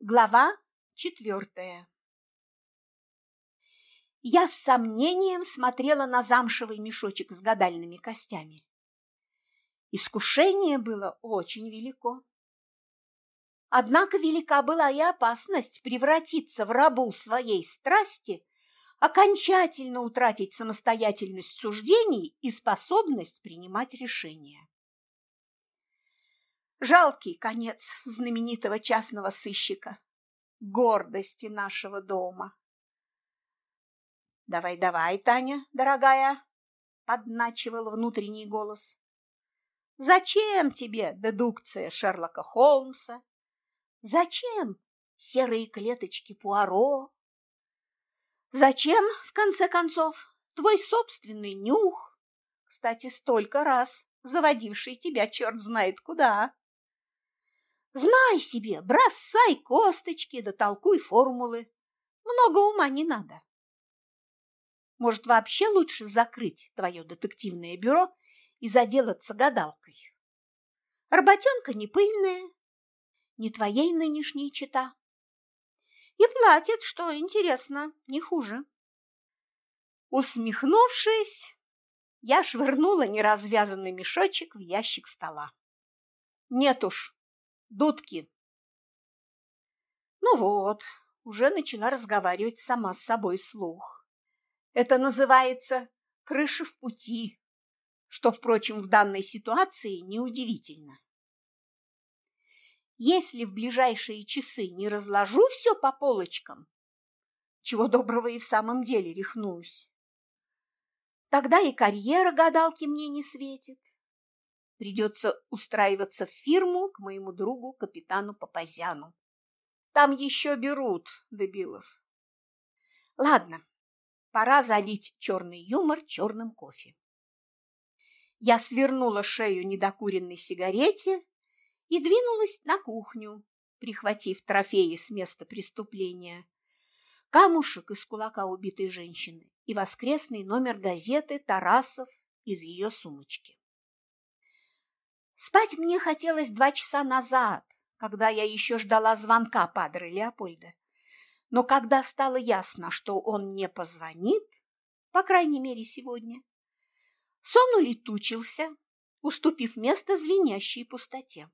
Глава четвертая Я с сомнением смотрела на замшевый мешочек с гадальными костями. Искушение было очень велико. Однако велика была и опасность превратиться в рабу своей страсти, окончательно утратить самостоятельность суждений и способность принимать решения. Жалкий конец знаменитого частного сыщика, гордости нашего дома. «Давай, давай, Таня, дорогая!» – подначивал внутренний голос. «Зачем тебе дедукция Шерлока Холмса? Зачем серые клеточки Пуаро? Зачем, в конце концов, твой собственный нюх, кстати, столько раз заводивший тебя черт знает куда?» Знай себе, бросай косточки да толкуй формулы. Много ума не надо. Может, вообще лучше закрыть твое детективное бюро и заделаться гадалкой? Работенка не пыльная, не твоей нынешней чита. И платит, что интересно, не хуже. Усмехнувшись, я швырнула неразвязанный мешочек в ящик стола. Нет уж, Дудки. Ну вот, уже начала разговаривать сама с собой слух. Это называется крыша в пути, что, впрочем, в данной ситуации неудивительно. Если в ближайшие часы не разложу все по полочкам, чего доброго и в самом деле рехнусь, тогда и карьера гадалки мне не светит. Придется устраиваться в фирму к моему другу, капитану Папазяну. Там еще берут дебилов. Ладно, пора залить черный юмор черным кофе. Я свернула шею недокуренной сигарете и двинулась на кухню, прихватив трофеи с места преступления. Камушек из кулака убитой женщины и воскресный номер газеты «Тарасов» из ее сумочки. Спать мне хотелось два часа назад, когда я еще ждала звонка падре Леопольда. Но когда стало ясно, что он не позвонит, по крайней мере сегодня, сон улетучился, уступив место звенящей пустоте.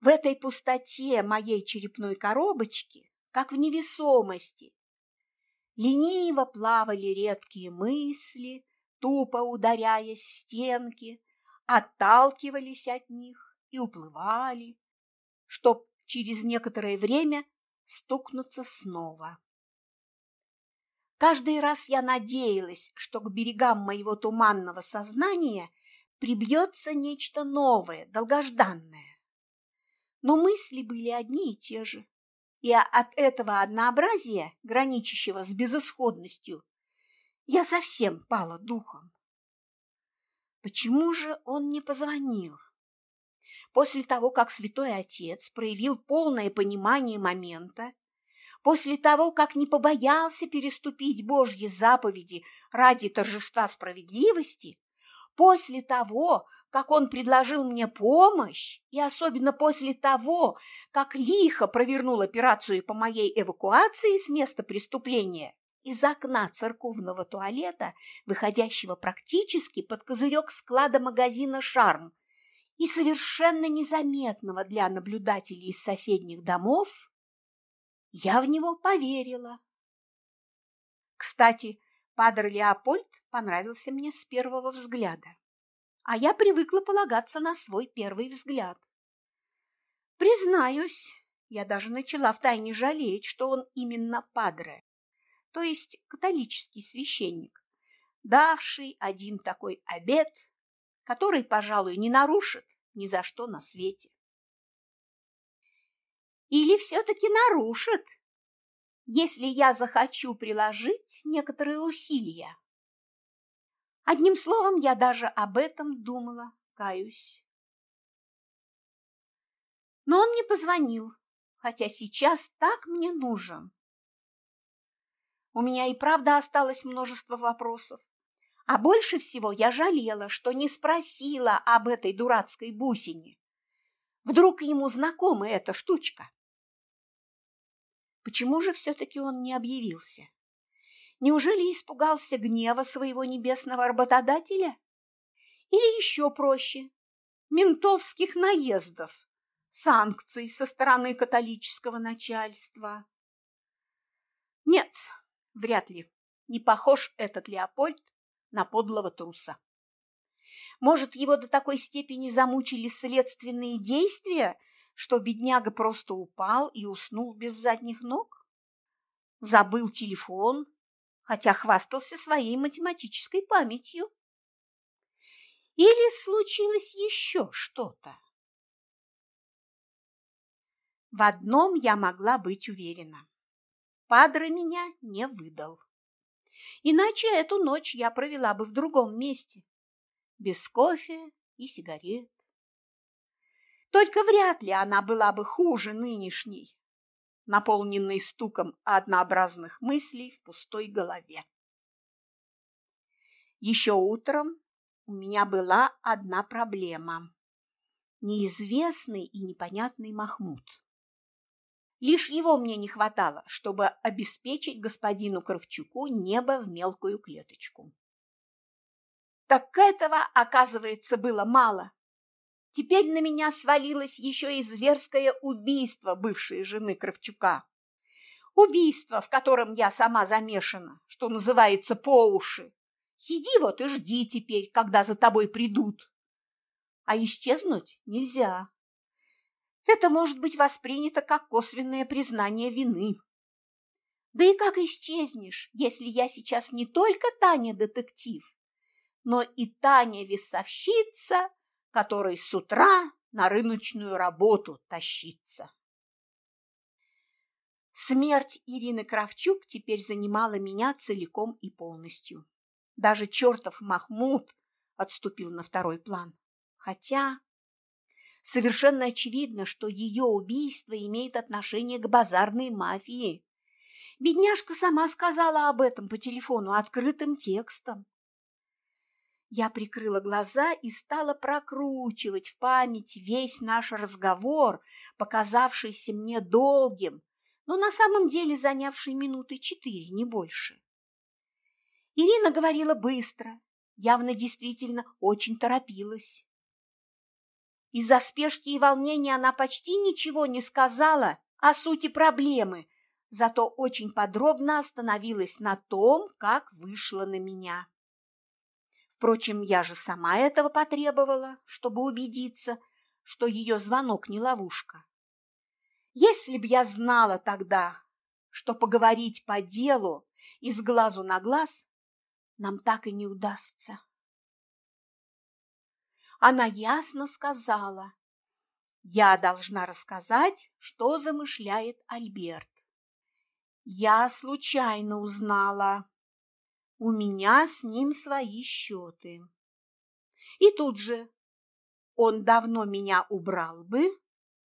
В этой пустоте моей черепной коробочки, как в невесомости, лениво плавали редкие мысли, тупо ударяясь в стенки, отталкивались от них и уплывали, чтоб через некоторое время стукнуться снова. Каждый раз я надеялась, что к берегам моего туманного сознания прибьется нечто новое, долгожданное. Но мысли были одни и те же, и от этого однообразия, граничащего с безысходностью, я совсем пала духом. Почему же он не позвонил? После того, как святой отец проявил полное понимание момента, после того, как не побоялся переступить Божьи заповеди ради торжества справедливости, после того, как он предложил мне помощь, и особенно после того, как лихо провернул операцию по моей эвакуации с места преступления, из окна церковного туалета, выходящего практически под козырек склада магазина «Шарм», и совершенно незаметного для наблюдателей из соседних домов, я в него поверила. Кстати, падр Леопольд понравился мне с первого взгляда, а я привыкла полагаться на свой первый взгляд. Признаюсь, я даже начала втайне жалеть, что он именно падре то есть католический священник, давший один такой обет, который, пожалуй, не нарушит ни за что на свете. Или все-таки нарушит, если я захочу приложить некоторые усилия. Одним словом, я даже об этом думала, каюсь. Но он не позвонил, хотя сейчас так мне нужен. У меня и правда осталось множество вопросов. А больше всего я жалела, что не спросила об этой дурацкой бусине. Вдруг ему знакома эта штучка? Почему же все-таки он не объявился? Неужели испугался гнева своего небесного работодателя? Или еще проще, ментовских наездов, санкций со стороны католического начальства? Нет, вряд ли. Не похож этот Леопольд на подлого труса. Может, его до такой степени замучили следственные действия, что бедняга просто упал и уснул без задних ног? Забыл телефон, хотя хвастался своей математической памятью. Или случилось еще что-то? В одном я могла быть уверена. Падре меня не выдал. Иначе эту ночь я провела бы в другом месте, без кофе и сигарет. Только вряд ли она была бы хуже нынешней, наполненной стуком однообразных мыслей в пустой голове. Еще утром у меня была одна проблема – неизвестный и непонятный Махмуд. Лишь его мне не хватало, чтобы обеспечить господину Кравчуку небо в мелкую клеточку. Так этого, оказывается, было мало. Теперь на меня свалилось еще и зверское убийство бывшей жены Кравчука. Убийство, в котором я сама замешана, что называется, по уши. Сиди вот и жди теперь, когда за тобой придут. А исчезнуть нельзя это может быть воспринято как косвенное признание вины. Да и как исчезнешь, если я сейчас не только Таня-детектив, но и Таня-весовщица, которой с утра на рыночную работу тащится. Смерть Ирины Кравчук теперь занимала меня целиком и полностью. Даже чертов Махмуд отступил на второй план. Хотя Совершенно очевидно, что ее убийство имеет отношение к базарной мафии. Бедняжка сама сказала об этом по телефону открытым текстом. Я прикрыла глаза и стала прокручивать в память весь наш разговор, показавшийся мне долгим, но на самом деле занявший минуты четыре, не больше. Ирина говорила быстро, явно действительно очень торопилась. Из-за спешки и волнения она почти ничего не сказала о сути проблемы, зато очень подробно остановилась на том, как вышла на меня. Впрочем, я же сама этого потребовала, чтобы убедиться, что ее звонок не ловушка. Если б я знала тогда, что поговорить по делу из глазу на глаз нам так и не удастся она ясно сказала, «Я должна рассказать, что замышляет Альберт. Я случайно узнала. У меня с ним свои счеты. И тут же он давно меня убрал бы,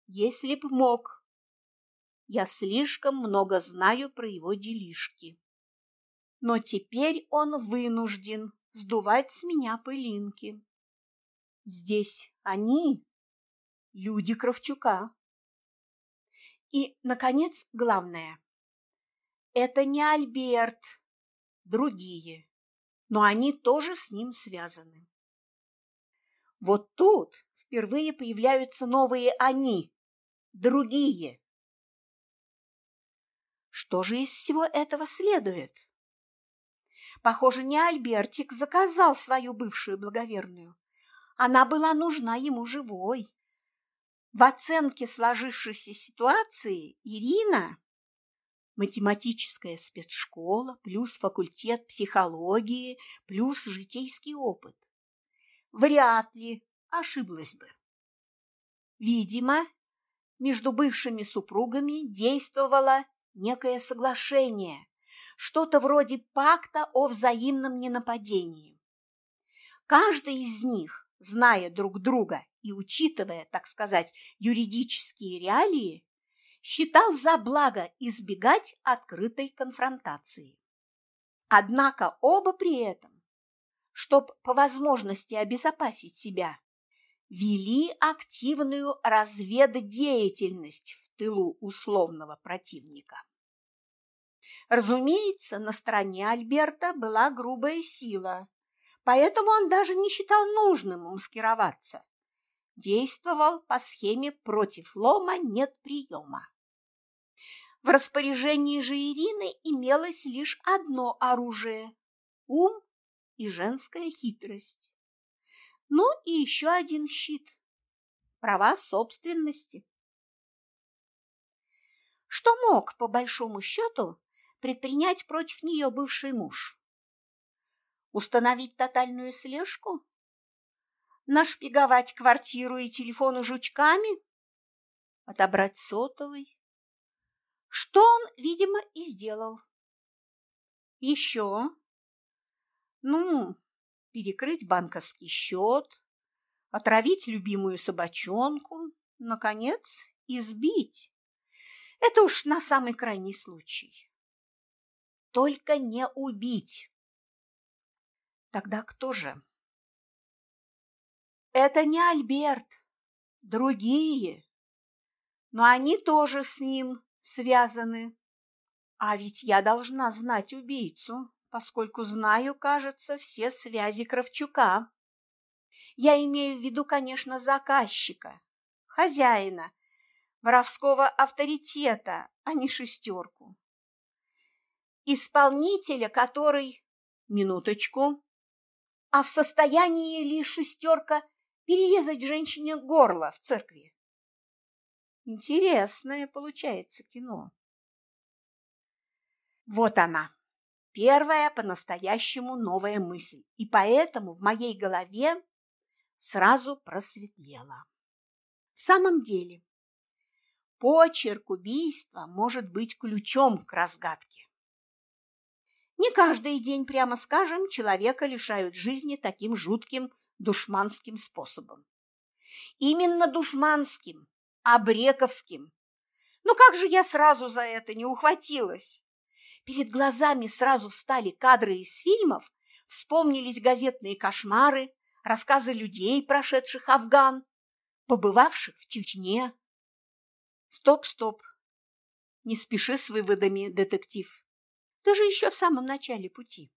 если б мог. Я слишком много знаю про его делишки. Но теперь он вынужден сдувать с меня пылинки. Здесь они – люди Кравчука. И, наконец, главное – это не Альберт, другие, но они тоже с ним связаны. Вот тут впервые появляются новые «они», другие. Что же из всего этого следует? Похоже, не Альбертик заказал свою бывшую благоверную, она была нужна ему живой. В оценке сложившейся ситуации Ирина математическая спецшкола, плюс факультет психологии, плюс житейский опыт. Вряд ли ошиблась бы. Видимо, между бывшими супругами действовало некое соглашение, что-то вроде пакта о взаимном ненападении. Каждый из них зная друг друга и учитывая, так сказать, юридические реалии, считал за благо избегать открытой конфронтации. Однако оба при этом, чтобы по возможности обезопасить себя, вели активную разведдеятельность в тылу условного противника. Разумеется, на стороне Альберта была грубая сила, поэтому он даже не считал нужным маскироваться. Действовал по схеме «против лома нет приема». В распоряжении же Ирины имелось лишь одно оружие – ум и женская хитрость. Ну и еще один щит – права собственности. Что мог, по большому счету, предпринять против нее бывший муж? Установить тотальную слежку? Нашпиговать квартиру и телефоны жучками? Отобрать сотовый? что он, видимо, и сделал. Еще, ну, перекрыть банковский счет, отравить любимую собачонку, наконец, избить. Это уж на самый крайний случай. Только не убить. Тогда кто же? Это не Альберт, другие, но они тоже с ним связаны. А ведь я должна знать убийцу, поскольку знаю, кажется, все связи Кравчука. Я имею в виду, конечно, заказчика, хозяина, воровского авторитета, а не шестерку. Исполнителя, который... Минуточку. А в состоянии ли шестерка перерезать женщине горло в церкви? Интересное получается кино. Вот она, первая по-настоящему новая мысль, и поэтому в моей голове сразу просветлело. В самом деле, почерк убийства может быть ключом к разгадке. Не каждый день, прямо скажем, человека лишают жизни таким жутким душманским способом. Именно душманским, Абрековским. Ну как же я сразу за это не ухватилась? Перед глазами сразу встали кадры из фильмов, вспомнились газетные кошмары, рассказы людей, прошедших Афган, побывавших в Чечне. Стоп, стоп. Не спеши с выводами, детектив. Ты же еще в самом начале пути.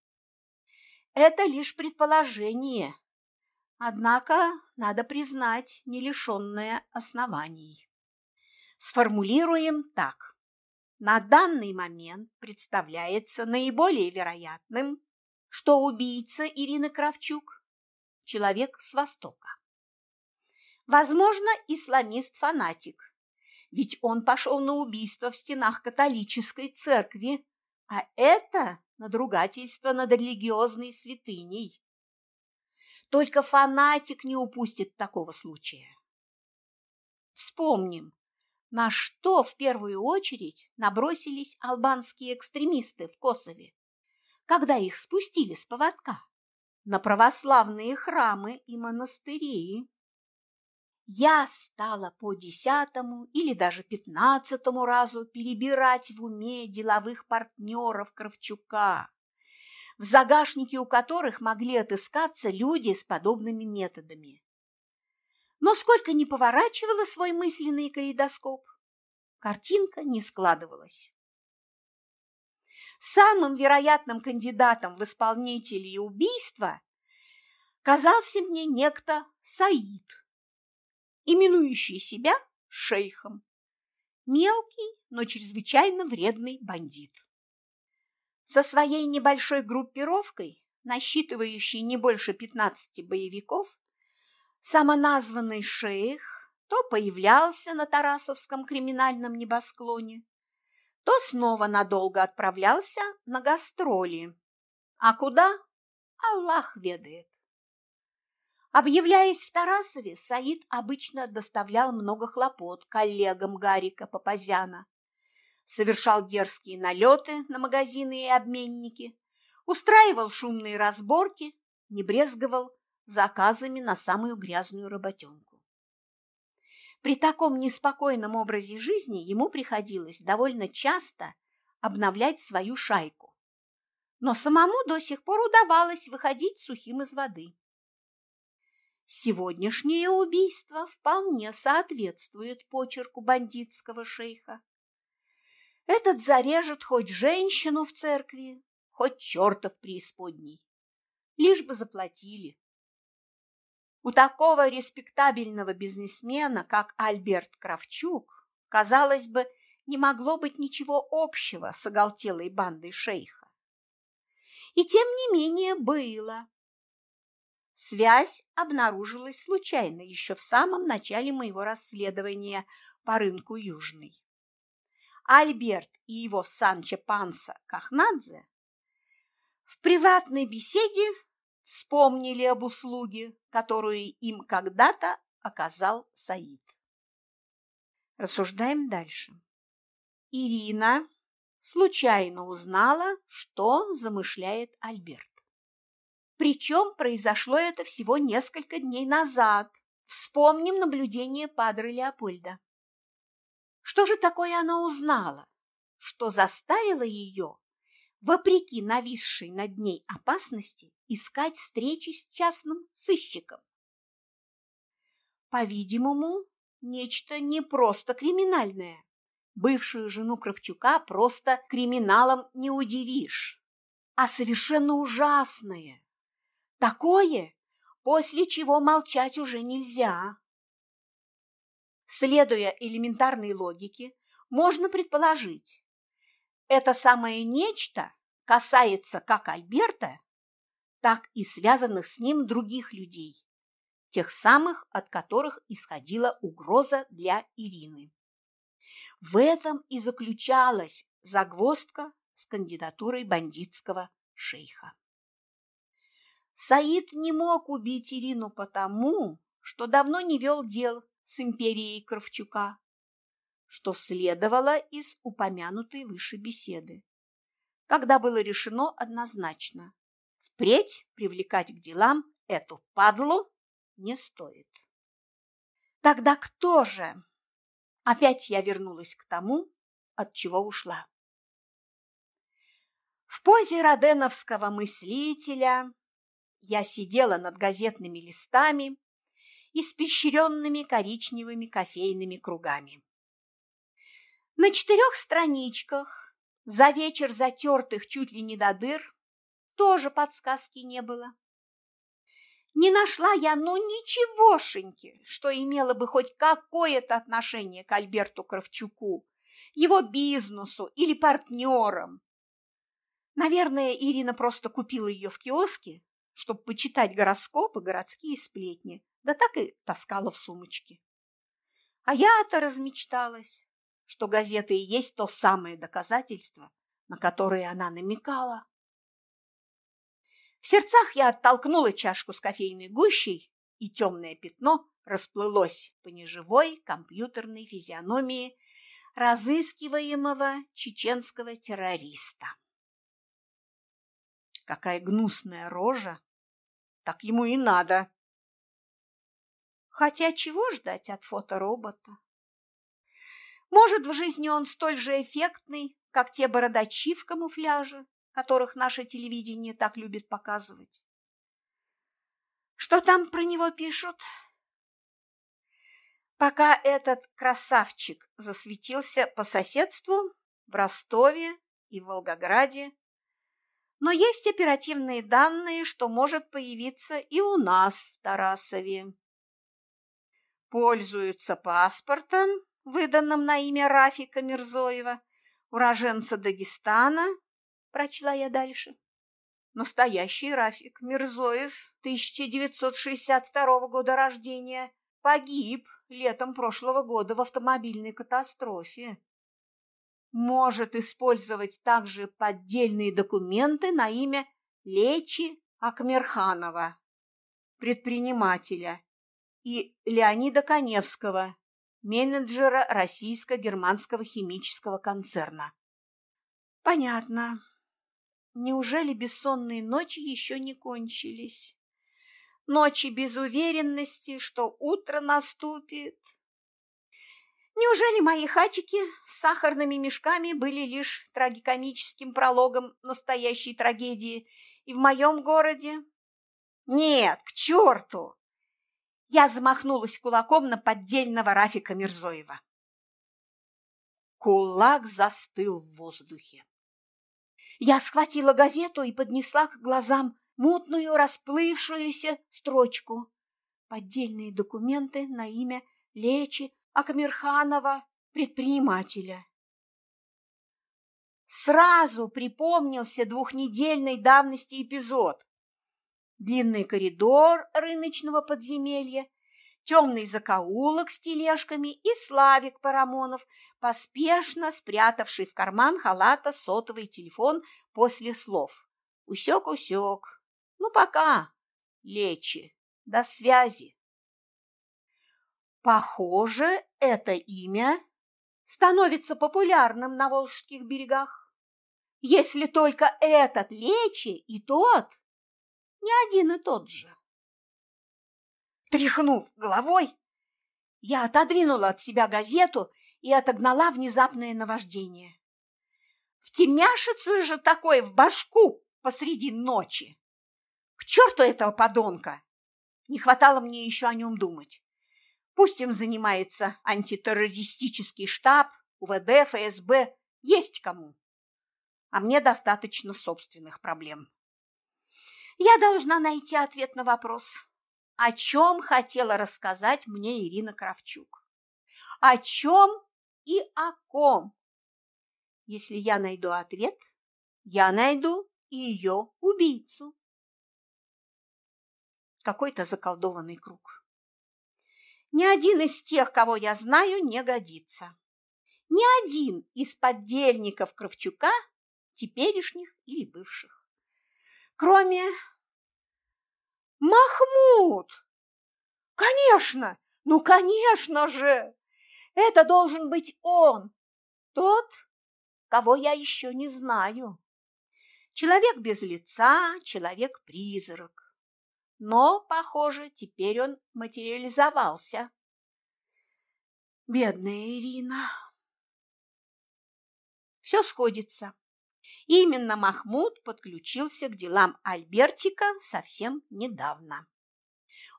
Это лишь предположение, однако, надо признать, не лишенное оснований. Сформулируем так. На данный момент представляется наиболее вероятным, что убийца Ирины Кравчук – человек с Востока. Возможно, исламист-фанатик, ведь он пошел на убийство в стенах католической церкви, а это надругательство над религиозной святыней. Только фанатик не упустит такого случая. Вспомним, на что в первую очередь набросились албанские экстремисты в Косове, когда их спустили с поводка на православные храмы и монастыри. Я стала по десятому или даже пятнадцатому разу перебирать в уме деловых партнеров Кравчука, в загашнике у которых могли отыскаться люди с подобными методами. Но сколько ни поворачивала свой мысленный калейдоскоп, картинка не складывалась. Самым вероятным кандидатом в исполнители убийства казался мне некто Саид, именующий себя шейхом. Мелкий, но чрезвычайно вредный бандит. Со своей небольшой группировкой, насчитывающей не больше 15 боевиков, самоназванный шейх то появлялся на Тарасовском криминальном небосклоне, то снова надолго отправлялся на гастроли. А куда? Аллах ведает. Объявляясь в Тарасове, Саид обычно доставлял много хлопот коллегам Гарика Папазяна, совершал дерзкие налеты на магазины и обменники, устраивал шумные разборки, не брезговал заказами на самую грязную работенку. При таком неспокойном образе жизни ему приходилось довольно часто обновлять свою шайку, но самому до сих пор удавалось выходить сухим из воды. Сегодняшнее убийство вполне соответствует почерку бандитского шейха. Этот зарежет хоть женщину в церкви, хоть черта в преисподней. Лишь бы заплатили. У такого респектабельного бизнесмена, как Альберт Кравчук, казалось бы, не могло быть ничего общего с оголтелой бандой шейха. И тем не менее было. Связь обнаружилась случайно еще в самом начале моего расследования по рынку Южный. Альберт и его Санчо Панса Кахнадзе в приватной беседе вспомнили об услуге, которую им когда-то оказал Саид. Рассуждаем дальше. Ирина случайно узнала, что замышляет Альберт. Причем произошло это всего несколько дней назад. Вспомним наблюдение Падре Леопольда. Что же такое она узнала, что заставило ее, вопреки нависшей над ней опасности, искать встречи с частным сыщиком? По-видимому, нечто не просто криминальное. Бывшую жену Кравчука просто криминалом не удивишь, а совершенно ужасное. Такое, после чего молчать уже нельзя. Следуя элементарной логике, можно предположить, это самое нечто касается как Альберта, так и связанных с ним других людей, тех самых, от которых исходила угроза для Ирины. В этом и заключалась загвоздка с кандидатурой бандитского шейха. Саид не мог убить Ирину потому, что давно не вел дел с империей Кравчука, что следовало из упомянутой выше беседы, когда было решено однозначно – впредь привлекать к делам эту падлу не стоит. Тогда кто же? Опять я вернулась к тому, от чего ушла. В позе роденовского мыслителя я сидела над газетными листами, испещренными коричневыми кофейными кругами. На четырех страничках, за вечер затертых чуть ли не до дыр, тоже подсказки не было. Не нашла я ну ничегошеньки, что имело бы хоть какое-то отношение к Альберту Кравчуку, его бизнесу или партнерам. Наверное, Ирина просто купила ее в киоске чтобы почитать гороскопы, городские сплетни, да так и таскала в сумочке. А я-то размечталась, что газеты и есть то самое доказательство, на которое она намекала. В сердцах я оттолкнула чашку с кофейной гущей, и темное пятно расплылось по неживой компьютерной физиономии разыскиваемого чеченского террориста. Какая гнусная рожа так ему и надо. Хотя чего ждать от фоторобота? Может, в жизни он столь же эффектный, как те бородачи в камуфляже, которых наше телевидение так любит показывать. Что там про него пишут? Пока этот красавчик засветился по соседству в Ростове и в Волгограде, но есть оперативные данные, что может появиться и у нас в Тарасове. Пользуются паспортом, выданным на имя Рафика Мирзоева, уроженца Дагестана, прочла я дальше. Настоящий Рафик Мирзоев, 1962 года рождения, погиб летом прошлого года в автомобильной катастрофе может использовать также поддельные документы на имя Лечи Акмерханова, предпринимателя, и Леонида Коневского, менеджера российско-германского химического концерна. Понятно. Неужели бессонные ночи еще не кончились? Ночи без уверенности, что утро наступит, Неужели мои хачики с сахарными мешками были лишь трагикомическим прологом настоящей трагедии и в моем городе? Нет, к черту! Я замахнулась кулаком на поддельного Рафика Мирзоева. Кулак застыл в воздухе. Я схватила газету и поднесла к глазам мутную расплывшуюся строчку. Поддельные документы на имя Лечи Акамирханова, предпринимателя. Сразу припомнился двухнедельной давности эпизод. Длинный коридор рыночного подземелья, темный закоулок с тележками и Славик Парамонов, поспешно спрятавший в карман халата сотовый телефон после слов. Усек-усек. Ну, пока. Лечи. До связи. Похоже, это имя становится популярным на Волжских берегах. Если только этот Лечи и тот не один и тот же. Тряхнув головой, я отодвинула от себя газету и отогнала внезапное наваждение. Втемяшится же такое в башку посреди ночи. К черту этого подонка! Не хватало мне еще о нем думать. Пусть им занимается антитеррористический штаб, УВД, ФСБ, есть кому. А мне достаточно собственных проблем. Я должна найти ответ на вопрос, о чем хотела рассказать мне Ирина Кравчук. О чем и о ком. Если я найду ответ, я найду ее убийцу. Какой-то заколдованный круг. Ни один из тех, кого я знаю, не годится. Ни один из поддельников Кравчука, теперешних или бывших. Кроме Махмуд! Конечно! Ну, конечно же! Это должен быть он, тот, кого я еще не знаю. Человек без лица, человек-призрак. Но, похоже, теперь он материализовался. Бедная Ирина. Все сходится. Именно Махмуд подключился к делам Альбертика совсем недавно.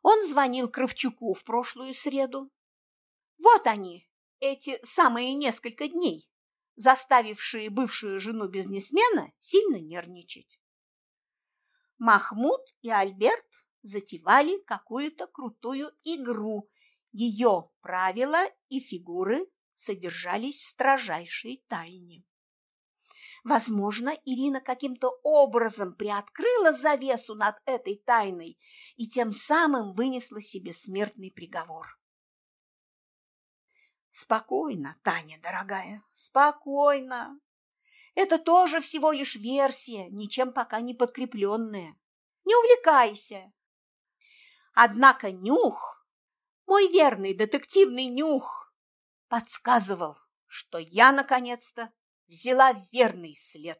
Он звонил Кравчуку в прошлую среду. Вот они, эти самые несколько дней, заставившие бывшую жену бизнесмена сильно нервничать. Махмуд и Альберт затевали какую-то крутую игру. Ее правила и фигуры содержались в строжайшей тайне. Возможно, Ирина каким-то образом приоткрыла завесу над этой тайной и тем самым вынесла себе смертный приговор. Спокойно, Таня, дорогая, спокойно. Это тоже всего лишь версия, ничем пока не подкрепленная. Не увлекайся. Однако нюх, мой верный детективный нюх, подсказывал, что я, наконец-то, взяла верный след.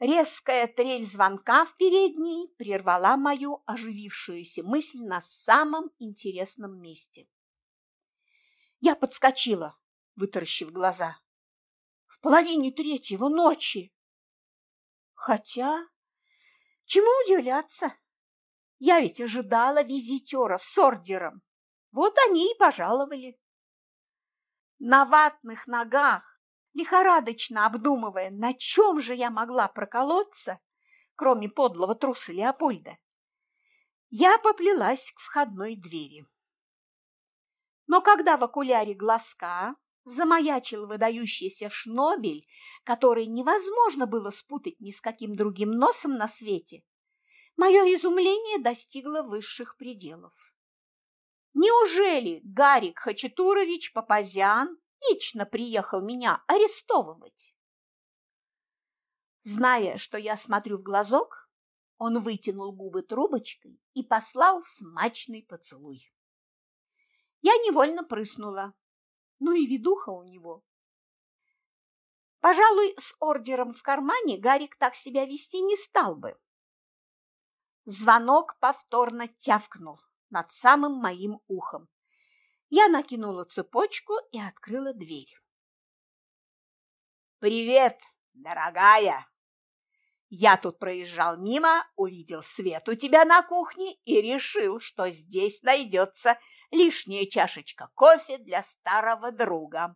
Резкая трель звонка в передней прервала мою оживившуюся мысль на самом интересном месте. Я подскочила, вытаращив глаза. В половине третьего ночи. Хотя, чему удивляться? Я ведь ожидала визитеров с ордером. Вот они и пожаловали на ватных ногах, лихорадочно обдумывая, на чем же я могла проколоться, кроме подлого труса Леопольда, я поплелась к входной двери. Но когда в окуляре глазка замаячил выдающийся шнобель, который невозможно было спутать ни с каким другим носом на свете, мое изумление достигло высших пределов. Неужели Гарик Хачатурович Папазян лично приехал меня арестовывать? Зная, что я смотрю в глазок, он вытянул губы трубочкой и послал смачный поцелуй. Я невольно прыснула. Ну и ведуха у него. Пожалуй, с ордером в кармане Гарик так себя вести не стал бы. Звонок повторно тявкнул над самым моим ухом. Я накинула цепочку и открыла дверь. «Привет, дорогая!» Я тут проезжал мимо, увидел свет у тебя на кухне и решил, что здесь найдется Лишняя чашечка кофе для старого друга.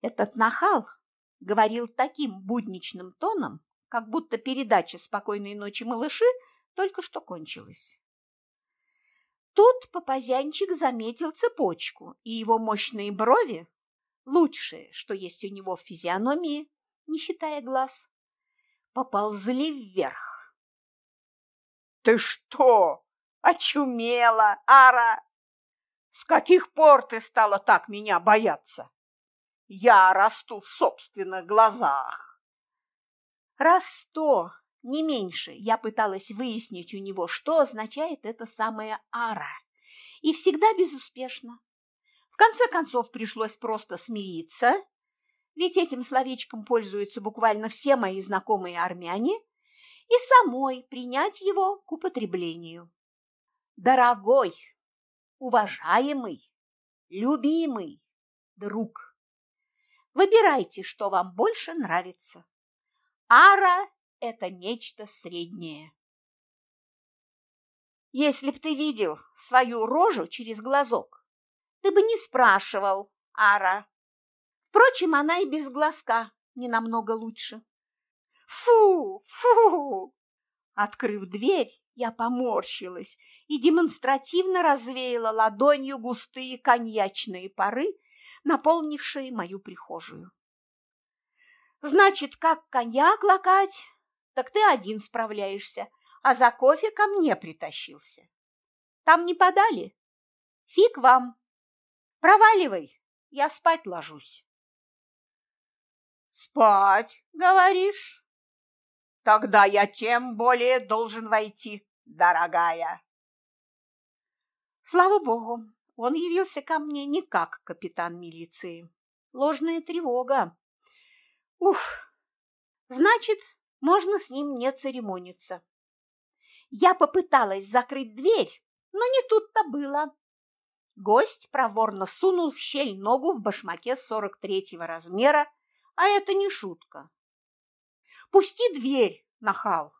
Этот нахал говорил таким будничным тоном, как будто передача «Спокойной ночи, малыши» только что кончилась. Тут Папазянчик заметил цепочку, и его мощные брови, лучшее, что есть у него в физиономии, не считая глаз, поползли вверх. «Ты что, очумела, Ара? С каких пор ты стала так меня бояться? Я расту в собственных глазах!» Раз сто не меньше я пыталась выяснить у него, что означает это самое «ара», и всегда безуспешно. В конце концов пришлось просто смириться, ведь этим словечком пользуются буквально все мои знакомые армяне, и самой принять его к употреблению. Дорогой, уважаемый, любимый друг, выбирайте, что вам больше нравится. Ара это нечто среднее. Если б ты видел свою рожу через глазок, ты бы не спрашивал, Ара. Впрочем, она и без глазка не намного лучше. Фу, фу! Открыв дверь, я поморщилась и демонстративно развеяла ладонью густые коньячные пары, наполнившие мою прихожую. Значит, как коньяк лакать, так ты один справляешься, а за кофе ко мне притащился. Там не подали? Фиг вам. Проваливай, я спать ложусь. Спать, говоришь? Тогда я тем более должен войти, дорогая. Слава богу, он явился ко мне не как капитан милиции. Ложная тревога. Уф, значит, можно с ним не церемониться. Я попыталась закрыть дверь, но не тут-то было. Гость проворно сунул в щель ногу в башмаке сорок третьего размера, а это не шутка. «Пусти дверь, нахал!»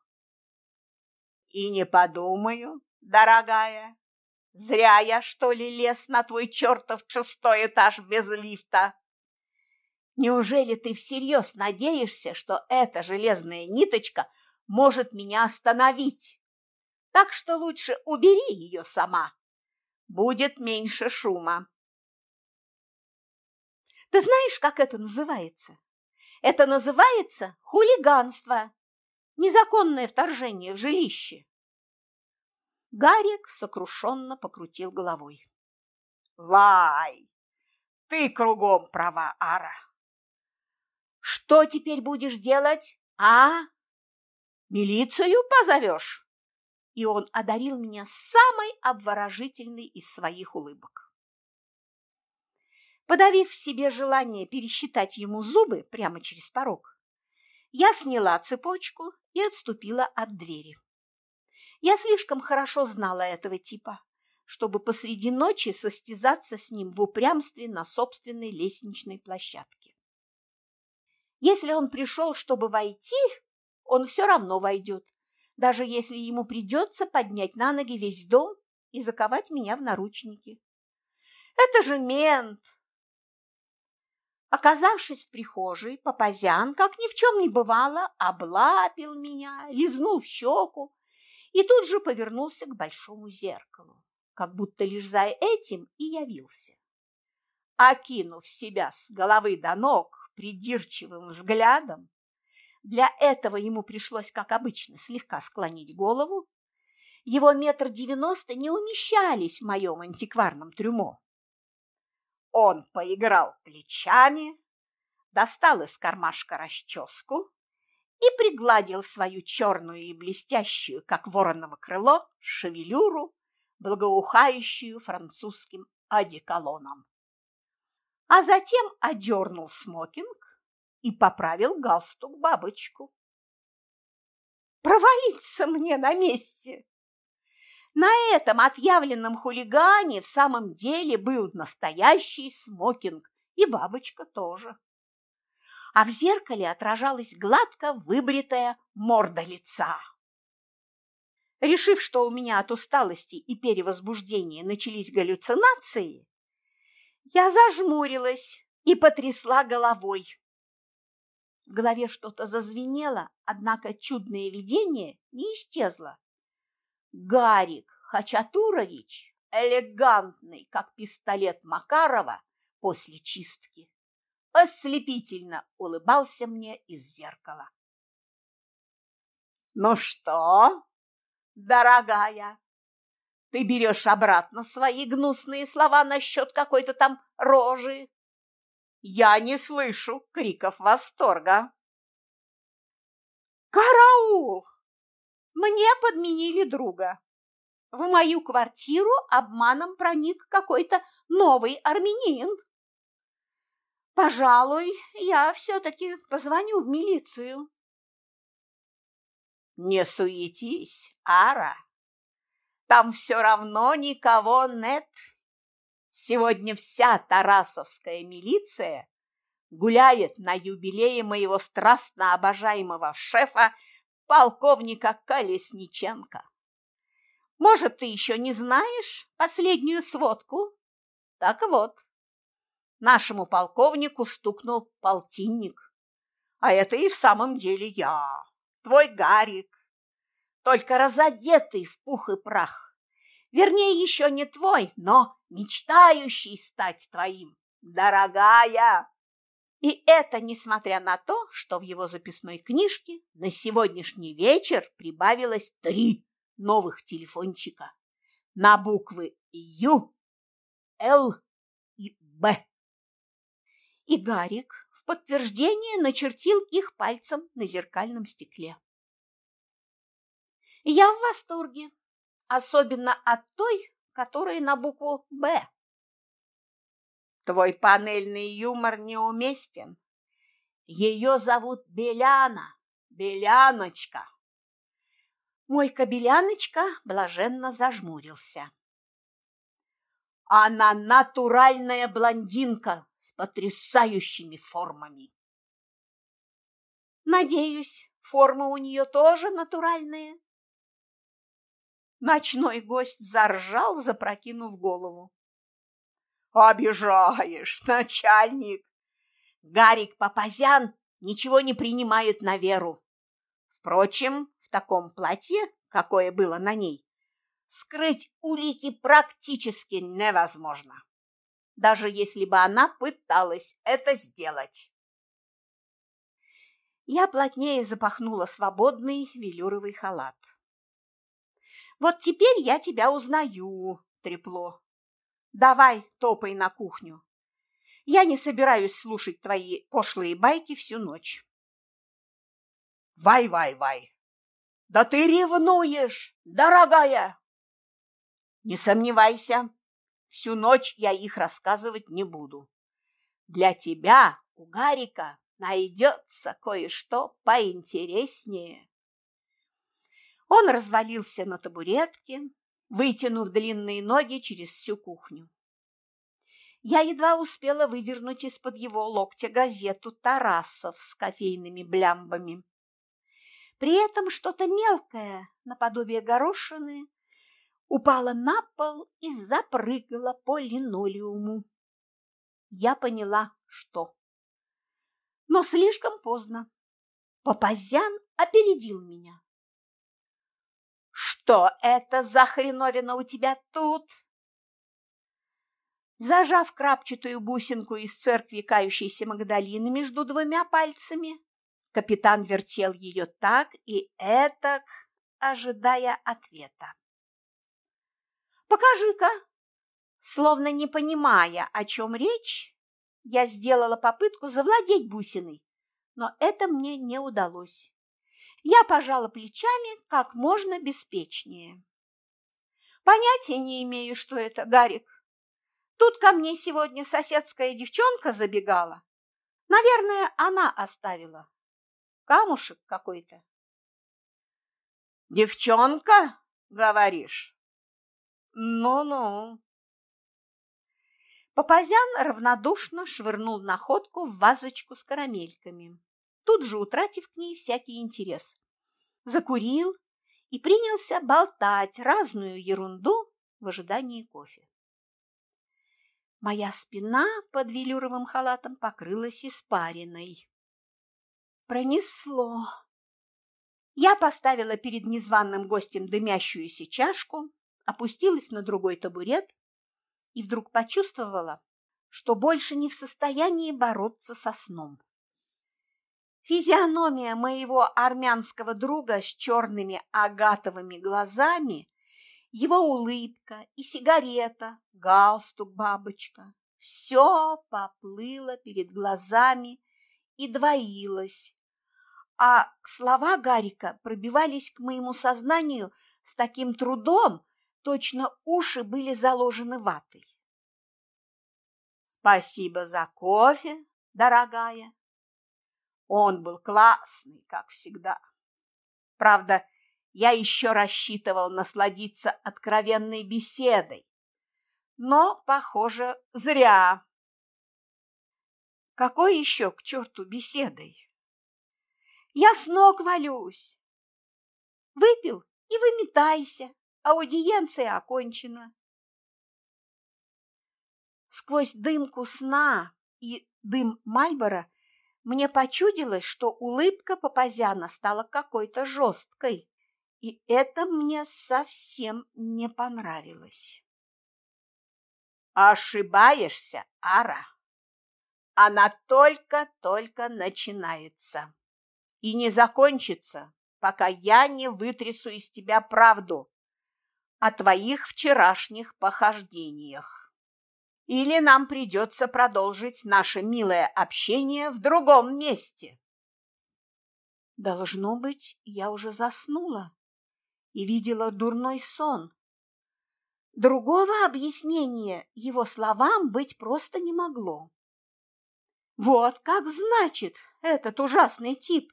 «И не подумаю, дорогая, зря я, что ли, лез на твой чертов шестой этаж без лифта!» Неужели ты всерьез надеешься, что эта железная ниточка может меня остановить? Так что лучше убери ее сама. Будет меньше шума. Ты знаешь, как это называется? Это называется хулиганство, незаконное вторжение в жилище. Гарик сокрушенно покрутил головой. Вай, ты кругом права, Ара. Что теперь будешь делать, а? Милицию позовешь? И он одарил меня самой обворожительной из своих улыбок. Подавив в себе желание пересчитать ему зубы прямо через порог, я сняла цепочку и отступила от двери. Я слишком хорошо знала этого типа, чтобы посреди ночи состязаться с ним в упрямстве на собственной лестничной площадке. Если он пришел, чтобы войти, он все равно войдет, даже если ему придется поднять на ноги весь дом и заковать меня в наручники. Это же мент! Оказавшись в прихожей, Папазян, как ни в чем не бывало, облапил меня, лизнул в щеку и тут же повернулся к большому зеркалу, как будто лишь за этим и явился. Окинув себя с головы до ног придирчивым взглядом. Для этого ему пришлось, как обычно, слегка склонить голову. Его метр девяносто не умещались в моем антикварном трюмо. Он поиграл плечами, достал из кармашка расческу и пригладил свою черную и блестящую, как вороново крыло, шевелюру, благоухающую французским одеколоном а затем одернул смокинг и поправил галстук-бабочку. Провалиться мне на месте! На этом отъявленном хулигане в самом деле был настоящий смокинг, и бабочка тоже. А в зеркале отражалась гладко выбритая морда лица. Решив, что у меня от усталости и перевозбуждения начались галлюцинации, я зажмурилась и потрясла головой. В голове что-то зазвенело, однако чудное видение не исчезло. Гарик Хачатурович, элегантный, как пистолет Макарова после чистки, ослепительно улыбался мне из зеркала. «Ну что, дорогая, ты берешь обратно свои гнусные слова насчет какой-то там рожи?» Я не слышу криков восторга. «Караул! Мне подменили друга. В мою квартиру обманом проник какой-то новый армянин. Пожалуй, я все-таки позвоню в милицию. Не суетись, Ара. Там все равно никого нет. Сегодня вся тарасовская милиция гуляет на юбилее моего страстно обожаемого шефа полковника Колесниченко. Может, ты еще не знаешь последнюю сводку? Так вот, нашему полковнику стукнул полтинник. А это и в самом деле я, твой Гарик, только разодетый в пух и прах. Вернее, еще не твой, но мечтающий стать твоим, дорогая. И это несмотря на то, что в его записной книжке на сегодняшний вечер прибавилось три новых телефончика на буквы Ю, Л и Б и Гарик в подтверждение начертил их пальцем на зеркальном стекле. Я в восторге, особенно от той, которая на букву «Б». Твой панельный юмор неуместен. Ее зовут Беляна, Беляночка. Мой кобеляночка блаженно зажмурился. Она натуральная блондинка с потрясающими формами. Надеюсь, формы у нее тоже натуральные. Ночной гость заржал, запрокинув голову. Обижаешь, начальник. Гарик Папазян ничего не принимает на веру. Впрочем, в таком платье, какое было на ней, скрыть улики практически невозможно, даже если бы она пыталась это сделать. Я плотнее запахнула свободный велюровый халат. «Вот теперь я тебя узнаю, трепло. Давай, топай на кухню. Я не собираюсь слушать твои пошлые байки всю ночь». «Вай-вай-вай! Да ты ревнуешь, дорогая!» Не сомневайся, всю ночь я их рассказывать не буду. Для тебя, у Гарика, найдется кое-что поинтереснее. Он развалился на табуретке, вытянув длинные ноги через всю кухню. Я едва успела выдернуть из-под его локтя газету «Тарасов» с кофейными блямбами. При этом что-то мелкое, наподобие горошины, упала на пол и запрыгала по линолеуму. Я поняла, что. Но слишком поздно. Папазян опередил меня. «Что это за хреновина у тебя тут?» Зажав крапчатую бусинку из церкви кающейся Магдалины между двумя пальцами, капитан вертел ее так и этак, ожидая ответа. Покажи-ка!» Словно не понимая, о чем речь, я сделала попытку завладеть бусиной, но это мне не удалось. Я пожала плечами как можно беспечнее. Понятия не имею, что это, Гарик. Тут ко мне сегодня соседская девчонка забегала. Наверное, она оставила. Камушек какой-то. Девчонка, говоришь? Ну-ну. Папазян равнодушно швырнул находку в вазочку с карамельками, тут же утратив к ней всякий интерес. Закурил и принялся болтать разную ерунду в ожидании кофе. Моя спина под велюровым халатом покрылась испариной. Пронесло. Я поставила перед незваным гостем дымящуюся чашку, опустилась на другой табурет и вдруг почувствовала, что больше не в состоянии бороться со сном. Физиономия моего армянского друга с черными агатовыми глазами, его улыбка и сигарета, галстук-бабочка – все поплыло перед глазами и двоилось, а слова Гарика пробивались к моему сознанию с таким трудом, точно уши были заложены ватой. «Спасибо за кофе, дорогая», он был классный, как всегда. Правда, я еще рассчитывал насладиться откровенной беседой. Но, похоже, зря. Какой еще к черту беседой? Я с ног валюсь. Выпил и выметайся, аудиенция окончена. Сквозь дымку сна и дым Мальбора мне почудилось, что улыбка Папазяна стала какой-то жесткой, и это мне совсем не понравилось. Ошибаешься, Ара. Она только-только начинается и не закончится, пока я не вытрясу из тебя правду о твоих вчерашних похождениях или нам придется продолжить наше милое общение в другом месте. Должно быть, я уже заснула и видела дурной сон. Другого объяснения его словам быть просто не могло. Вот как значит этот ужасный тип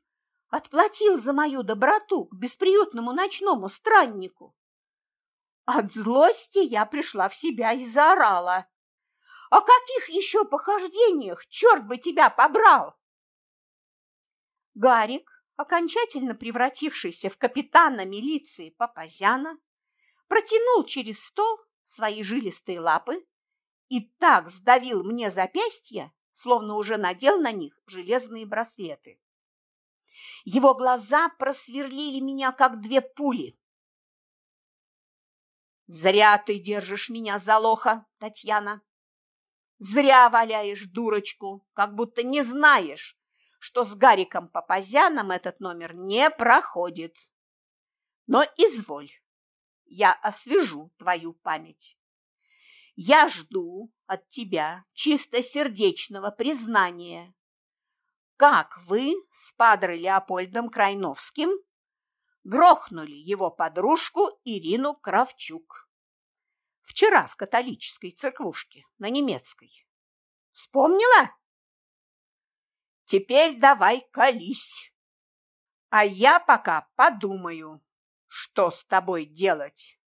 отплатил за мою доброту к бесприютному ночному страннику. От злости я пришла в себя и заорала. О каких еще похождениях, черт бы тебя побрал! Гарик, окончательно превратившийся в капитана милиции Папазяна, протянул через стол свои жилистые лапы и так сдавил мне запястья, словно уже надел на них железные браслеты. Его глаза просверлили меня, как две пули. «Зря ты держишь меня за лоха, Татьяна!» Зря валяешь дурочку, как будто не знаешь, что с Гариком Папазяном этот номер не проходит. Но изволь, я освежу твою память. Я жду от тебя чистосердечного признания. Как вы с падре Леопольдом Крайновским грохнули его подружку Ирину Кравчук? Вчера в католической церквушке на немецкой. Вспомнила? Теперь давай колись. А я пока подумаю, что с тобой делать.